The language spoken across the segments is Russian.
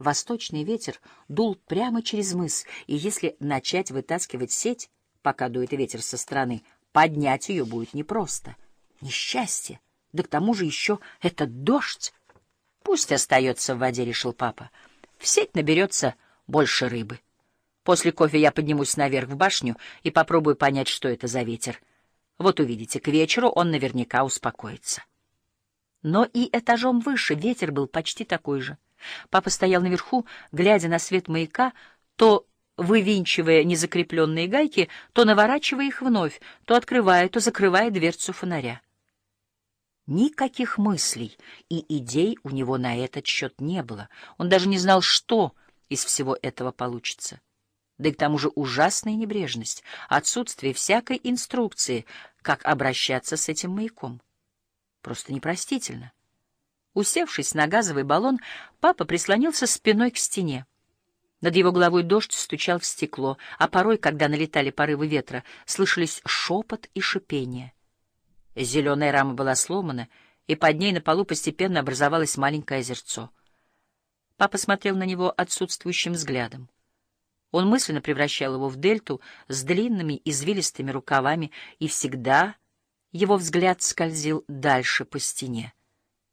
Восточный ветер дул прямо через мыс, и если начать вытаскивать сеть, пока дует ветер со стороны, поднять ее будет непросто. Несчастье! Да к тому же еще этот дождь! Пусть остается в воде, — решил папа. В сеть наберется больше рыбы. После кофе я поднимусь наверх в башню и попробую понять, что это за ветер. Вот увидите, к вечеру он наверняка успокоится. Но и этажом выше ветер был почти такой же. Папа стоял наверху, глядя на свет маяка, то вывинчивая незакрепленные гайки, то наворачивая их вновь, то открывая, то закрывая дверцу фонаря. Никаких мыслей и идей у него на этот счет не было. Он даже не знал, что из всего этого получится. Да и к тому же ужасная небрежность, отсутствие всякой инструкции, как обращаться с этим маяком. Просто непростительно. Усевшись на газовый баллон, папа прислонился спиной к стене. Над его головой дождь стучал в стекло, а порой, когда налетали порывы ветра, слышались шепот и шипение. Зеленая рама была сломана, и под ней на полу постепенно образовалось маленькое озерцо. Папа смотрел на него отсутствующим взглядом. Он мысленно превращал его в дельту с длинными извилистыми рукавами, и всегда его взгляд скользил дальше по стене.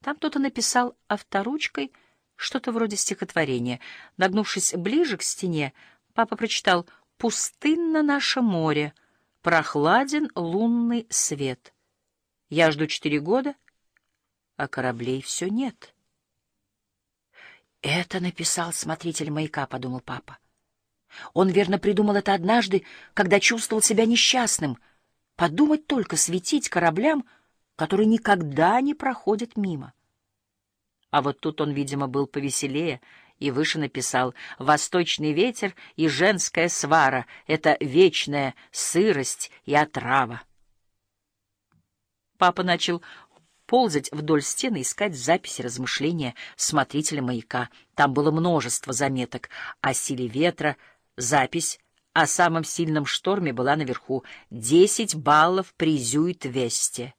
Там кто-то написал авторучкой что-то вроде стихотворения. Нагнувшись ближе к стене, папа прочитал «Пустынно наше море, прохладен лунный свет». Я жду четыре года, а кораблей все нет. «Это написал смотритель маяка», — подумал папа. Он верно придумал это однажды, когда чувствовал себя несчастным. Подумать только, светить кораблям, которые никогда не проходят мимо. А вот тут он, видимо, был повеселее и выше написал «Восточный ветер и женская свара — это вечная сырость и отрава». Папа начал ползать вдоль стены, искать записи размышления смотрителя маяка. Там было множество заметок о силе ветра, запись о самом сильном шторме была наверху. Десять баллов призюет Весте.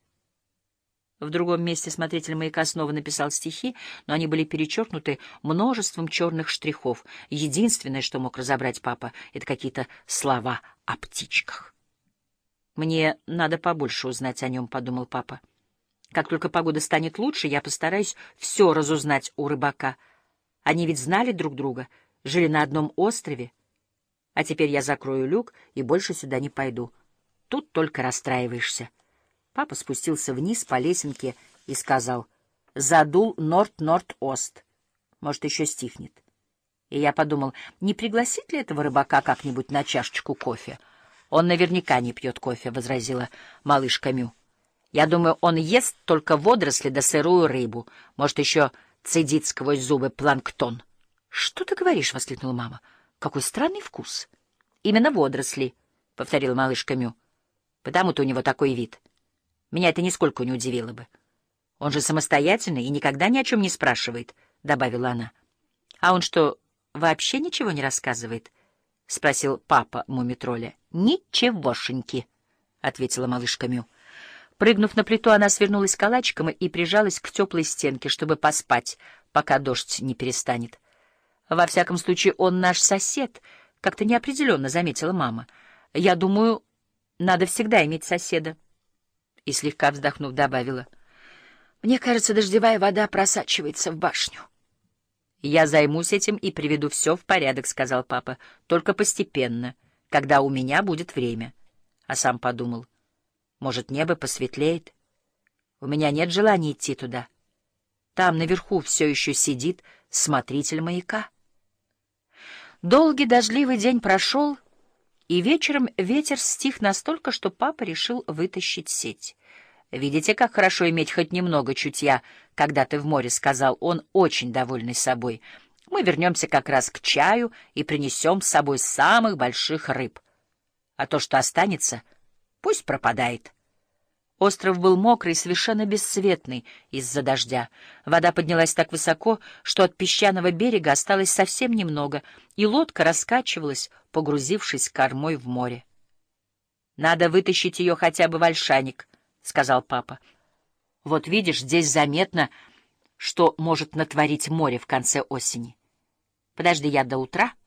В другом месте смотритель маяка снова написал стихи, но они были перечеркнуты множеством черных штрихов. Единственное, что мог разобрать папа, — это какие-то слова о птичках. «Мне надо побольше узнать о нем», — подумал папа. «Как только погода станет лучше, я постараюсь все разузнать у рыбака. Они ведь знали друг друга, жили на одном острове. А теперь я закрою люк и больше сюда не пойду. Тут только расстраиваешься». Папа спустился вниз по лесенке и сказал, «Задул Норт-Норт-Ост. Может, еще стихнет». И я подумал, не пригласить ли этого рыбака как-нибудь на чашечку кофе? Он наверняка не пьет кофе, — возразила малышка Мю. Я думаю, он ест только водоросли да сырую рыбу. Может, еще цедит сквозь зубы планктон. — Что ты говоришь? — воскликнула мама. — Какой странный вкус. — Именно водоросли, — повторила малышка Мю. — Потому-то у него такой вид. Меня это нисколько не удивило бы. Он же самостоятельный и никогда ни о чем не спрашивает, — добавила она. — А он что, вообще ничего не рассказывает? — спросил папа мумитроля. — Ничегошеньки, — ответила малышка Мю. Прыгнув на плиту, она свернулась калачиком и прижалась к теплой стенке, чтобы поспать, пока дождь не перестанет. — Во всяком случае, он наш сосед, — как-то неопределенно заметила мама. — Я думаю, надо всегда иметь соседа. — и, слегка вздохнув, добавила. «Мне кажется, дождевая вода просачивается в башню». «Я займусь этим и приведу все в порядок», — сказал папа. «Только постепенно, когда у меня будет время». А сам подумал. «Может, небо посветлеет? У меня нет желания идти туда. Там наверху все еще сидит смотритель маяка». Долгий дождливый день прошел, и вечером ветер стих настолько, что папа решил вытащить сеть. «Видите, как хорошо иметь хоть немного чутья, когда ты в море», — сказал он, очень довольный собой. «Мы вернемся как раз к чаю и принесем с собой самых больших рыб. А то, что останется, пусть пропадает». Остров был мокрый, совершенно бесцветный из-за дождя. Вода поднялась так высоко, что от песчаного берега осталось совсем немного, и лодка раскачивалась, погрузившись кормой в море. «Надо вытащить ее хотя бы в ольшаник», — сказал папа. «Вот видишь, здесь заметно, что может натворить море в конце осени». Подожди, я до утра